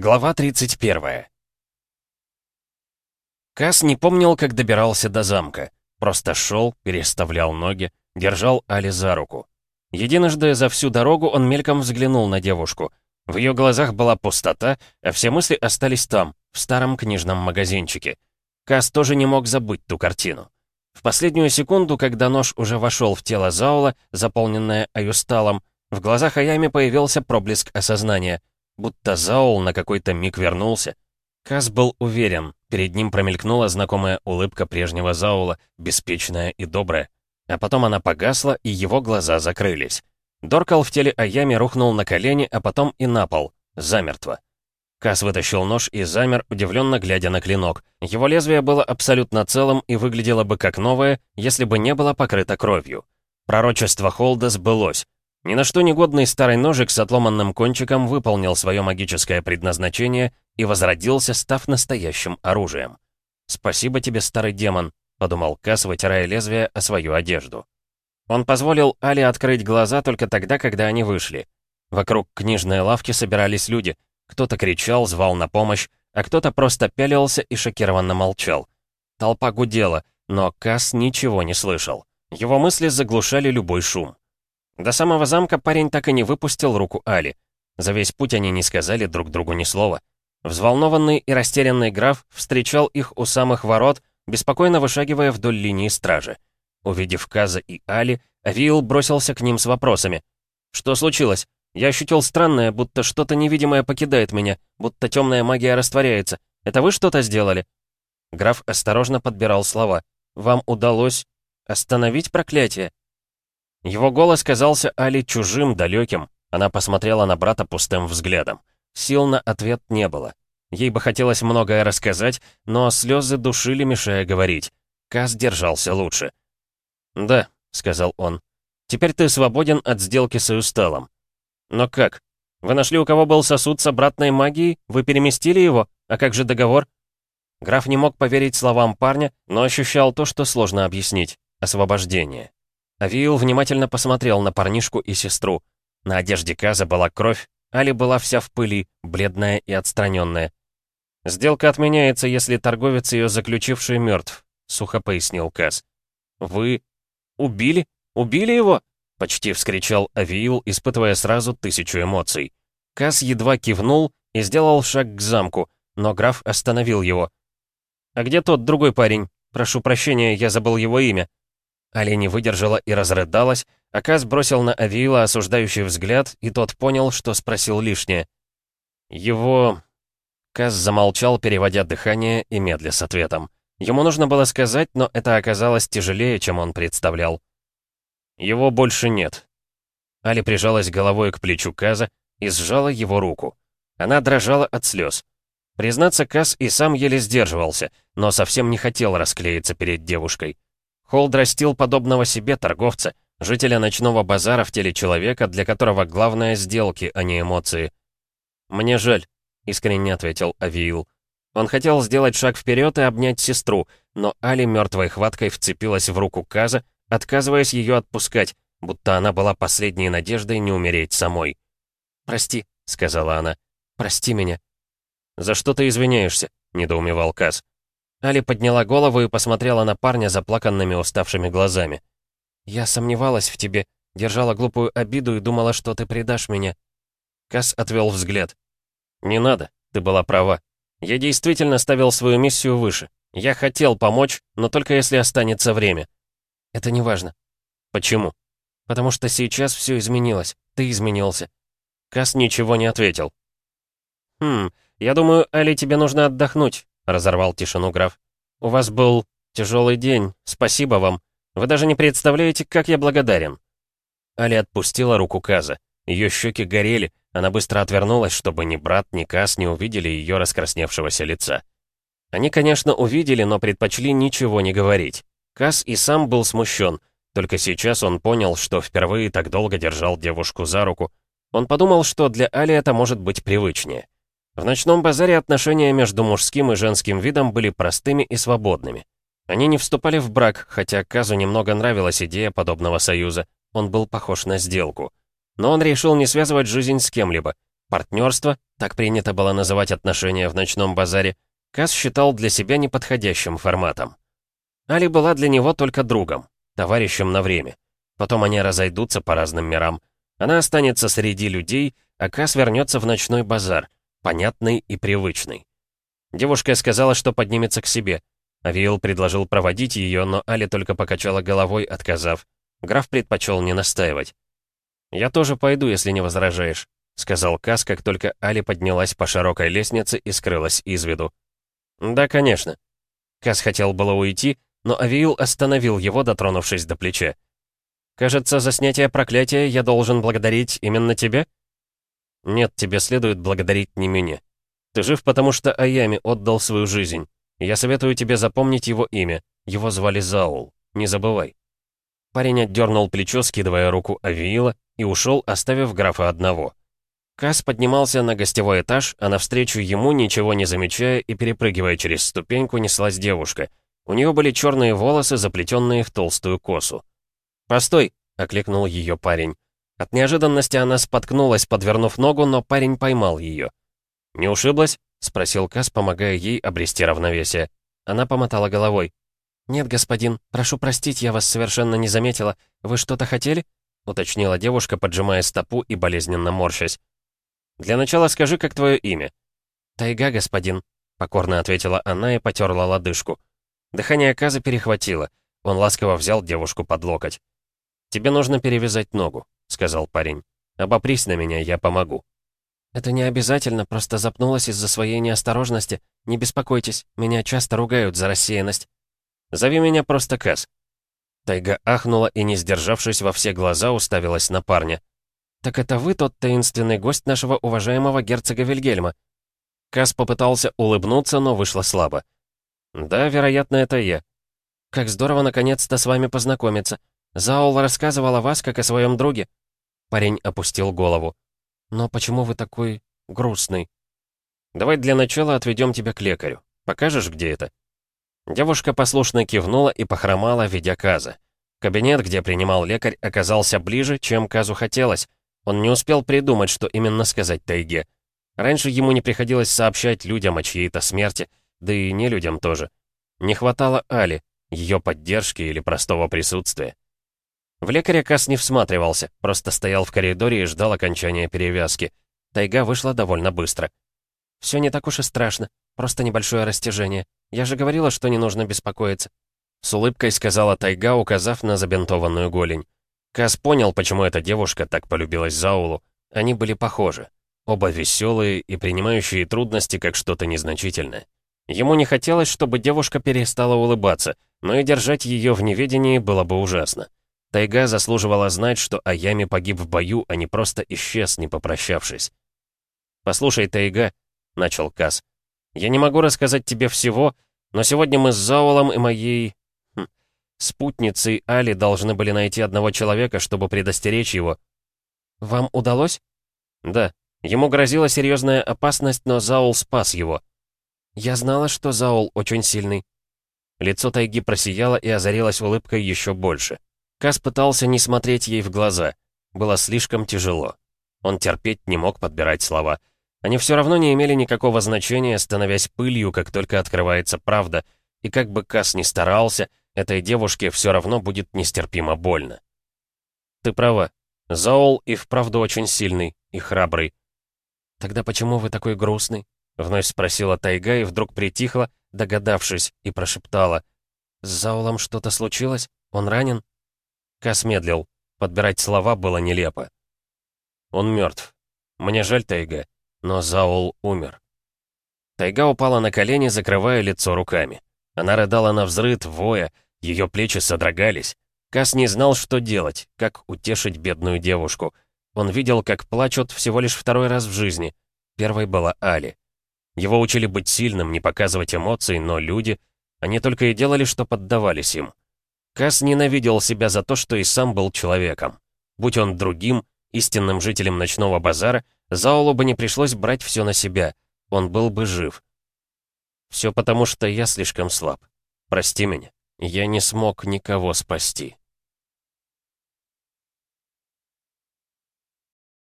Глава 31. Кас не помнил, как добирался до замка. Просто шел, переставлял ноги, держал Али за руку. Единожды за всю дорогу он мельком взглянул на девушку. В ее глазах была пустота, а все мысли остались там, в старом книжном магазинчике. Кас тоже не мог забыть ту картину. В последнюю секунду, когда нож уже вошел в тело Заула, заполненное аюсталом, в глазах Аями появился проблеск осознания — будто Заул на какой-то миг вернулся. Каз был уверен, перед ним промелькнула знакомая улыбка прежнего Заула, беспечная и добрая. А потом она погасла, и его глаза закрылись. Доркал в теле Аями рухнул на колени, а потом и на пол, замертво. Кас вытащил нож и замер, удивленно глядя на клинок. Его лезвие было абсолютно целым и выглядело бы как новое, если бы не было покрыто кровью. Пророчество Холда сбылось. Ни на что негодный старый ножик с отломанным кончиком выполнил свое магическое предназначение и возродился, став настоящим оружием. «Спасибо тебе, старый демон», — подумал Кас, вытирая лезвие о свою одежду. Он позволил Али открыть глаза только тогда, когда они вышли. Вокруг книжной лавки собирались люди. Кто-то кричал, звал на помощь, а кто-то просто пялился и шокированно молчал. Толпа гудела, но Кас ничего не слышал. Его мысли заглушали любой шум. До самого замка парень так и не выпустил руку Али. За весь путь они не сказали друг другу ни слова. Взволнованный и растерянный граф встречал их у самых ворот, беспокойно вышагивая вдоль линии стражи. Увидев Каза и Али, Авиил бросился к ним с вопросами. «Что случилось? Я ощутил странное, будто что-то невидимое покидает меня, будто темная магия растворяется. Это вы что-то сделали?» Граф осторожно подбирал слова. «Вам удалось остановить проклятие?» Его голос казался Али чужим, далеким. Она посмотрела на брата пустым взглядом. Сил на ответ не было. Ей бы хотелось многое рассказать, но слезы душили, мешая говорить. Каз держался лучше. «Да», — сказал он, — «теперь ты свободен от сделки с Эустелом». «Но как? Вы нашли, у кого был сосуд с обратной магией? Вы переместили его? А как же договор?» Граф не мог поверить словам парня, но ощущал то, что сложно объяснить — освобождение. Авиил внимательно посмотрел на парнишку и сестру. На одежде Каза была кровь, Али была вся в пыли, бледная и отстраненная. «Сделка отменяется, если торговец, ее заключивший, мертв», — сухо пояснил Каз. «Вы убили? Убили его?» — почти вскричал Авиил, испытывая сразу тысячу эмоций. Каз едва кивнул и сделал шаг к замку, но граф остановил его. «А где тот другой парень? Прошу прощения, я забыл его имя». Али не выдержала и разрыдалась, а Каз бросил на Авиила осуждающий взгляд, и тот понял, что спросил лишнее. «Его...» Каз замолчал, переводя дыхание и медля с ответом. Ему нужно было сказать, но это оказалось тяжелее, чем он представлял. «Его больше нет». Али прижалась головой к плечу Каза и сжала его руку. Она дрожала от слез. Признаться, Каз и сам еле сдерживался, но совсем не хотел расклеиться перед девушкой. Холд растил подобного себе торговца, жителя ночного базара в теле человека, для которого главное сделки, а не эмоции. «Мне жаль», — искренне ответил Авиил. Он хотел сделать шаг вперед и обнять сестру, но Али мертвой хваткой вцепилась в руку Каза, отказываясь ее отпускать, будто она была последней надеждой не умереть самой. «Прости», — сказала она, — «прости меня». «За что ты извиняешься?» — недоумевал Каз. Али подняла голову и посмотрела на парня заплаканными уставшими глазами. «Я сомневалась в тебе, держала глупую обиду и думала, что ты предашь меня». Кас отвел взгляд. «Не надо, ты была права. Я действительно ставил свою миссию выше. Я хотел помочь, но только если останется время». «Это не важно». «Почему?» «Потому что сейчас все изменилось. Ты изменился». Кас ничего не ответил. «Хм, я думаю, Али, тебе нужно отдохнуть разорвал тишину граф. «У вас был тяжелый день. Спасибо вам. Вы даже не представляете, как я благодарен». Али отпустила руку Каза. Ее щеки горели. Она быстро отвернулась, чтобы ни брат, ни Каз не увидели ее раскрасневшегося лица. Они, конечно, увидели, но предпочли ничего не говорить. Каз и сам был смущен. Только сейчас он понял, что впервые так долго держал девушку за руку. Он подумал, что для Али это может быть привычнее. В ночном базаре отношения между мужским и женским видом были простыми и свободными. Они не вступали в брак, хотя Казу немного нравилась идея подобного союза. Он был похож на сделку. Но он решил не связывать жизнь с кем-либо. Партнерство, так принято было называть отношения в ночном базаре, Кас считал для себя неподходящим форматом. Али была для него только другом, товарищем на время. Потом они разойдутся по разным мирам. Она останется среди людей, а Кас вернется в ночной базар, понятный и привычный. Девушка сказала, что поднимется к себе. Авиил предложил проводить ее, но Али только покачала головой, отказав. Граф предпочел не настаивать. «Я тоже пойду, если не возражаешь», — сказал Кас, как только Али поднялась по широкой лестнице и скрылась из виду. «Да, конечно». Кас хотел было уйти, но Авиил остановил его, дотронувшись до плеча. «Кажется, за снятие проклятия я должен благодарить именно тебя?» «Нет, тебе следует благодарить не меня. Ты жив, потому что Аями отдал свою жизнь. Я советую тебе запомнить его имя. Его звали Заул. Не забывай». Парень отдернул плечо, скидывая руку Авиила, и ушел, оставив графа одного. Кас поднимался на гостевой этаж, а навстречу ему, ничего не замечая и перепрыгивая через ступеньку, неслась девушка. У нее были черные волосы, заплетенные в толстую косу. «Постой!» — окликнул ее парень. От неожиданности она споткнулась, подвернув ногу, но парень поймал ее. «Не ушиблась?» — спросил Кас, помогая ей обрести равновесие. Она помотала головой. «Нет, господин, прошу простить, я вас совершенно не заметила. Вы что-то хотели?» — уточнила девушка, поджимая стопу и болезненно морщась. «Для начала скажи, как твое имя?» «Тайга, господин», — покорно ответила она и потерла лодыжку. Дыхание Каза перехватило. Он ласково взял девушку под локоть. «Тебе нужно перевязать ногу», — сказал парень. «Обопрись на меня, я помогу». «Это не обязательно, просто запнулась из-за своей неосторожности. Не беспокойтесь, меня часто ругают за рассеянность». Зови меня просто Кэс». Тайга ахнула и, не сдержавшись во все глаза, уставилась на парня. «Так это вы тот таинственный гость нашего уважаемого герцога Вильгельма?» Кас попытался улыбнуться, но вышло слабо. «Да, вероятно, это я». «Как здорово наконец-то с вами познакомиться. Заул рассказывал о вас, как о своем друге». Парень опустил голову. «Но почему вы такой грустный?» «Давай для начала отведем тебя к лекарю. Покажешь, где это?» Девушка послушно кивнула и похромала, ведя Каза. Кабинет, где принимал лекарь, оказался ближе, чем Казу хотелось. Он не успел придумать, что именно сказать Тайге. Раньше ему не приходилось сообщать людям о чьей-то смерти, да и не людям тоже. Не хватало Али, ее поддержки или простого присутствия. В лекаря Кас не всматривался, просто стоял в коридоре и ждал окончания перевязки. Тайга вышла довольно быстро. «Все не так уж и страшно, просто небольшое растяжение. Я же говорила, что не нужно беспокоиться». С улыбкой сказала Тайга, указав на забинтованную голень. Кас понял, почему эта девушка так полюбилась Заулу. Они были похожи. Оба веселые и принимающие трудности как что-то незначительное. Ему не хотелось, чтобы девушка перестала улыбаться, но и держать ее в неведении было бы ужасно. Тайга заслуживала знать, что Аями погиб в бою, а не просто исчез, не попрощавшись. «Послушай, Тайга», — начал Кас, я не могу рассказать тебе всего, но сегодня мы с Заулом и моей... Хм, спутницей Али должны были найти одного человека, чтобы предостеречь его. Вам удалось? Да. Ему грозила серьезная опасность, но Заул спас его. Я знала, что Заул очень сильный. Лицо Тайги просияло и озарилось улыбкой еще больше. Кас пытался не смотреть ей в глаза. Было слишком тяжело. Он терпеть не мог подбирать слова. Они все равно не имели никакого значения, становясь пылью, как только открывается правда, и как бы Кас ни старался, этой девушке все равно будет нестерпимо больно. Ты права. Заол и вправду очень сильный и храбрый. Тогда почему вы такой грустный? Вновь спросила Тайга и вдруг притихла, догадавшись, и прошептала. «С Заулом что-то случилось? Он ранен?» Кас медлил. Подбирать слова было нелепо. «Он мертв. Мне жаль, Тайга. Но Заул умер. Тайга упала на колени, закрывая лицо руками. Она рыдала на взрыд, воя, ее плечи содрогались. Кас не знал, что делать, как утешить бедную девушку. Он видел, как плачут всего лишь второй раз в жизни. Первой была Али. Его учили быть сильным, не показывать эмоций, но люди, они только и делали, что поддавались им. Кас ненавидел себя за то, что и сам был человеком. Будь он другим, истинным жителем ночного базара, Заулу бы не пришлось брать все на себя. Он был бы жив. Все потому, что я слишком слаб. Прости меня. Я не смог никого спасти.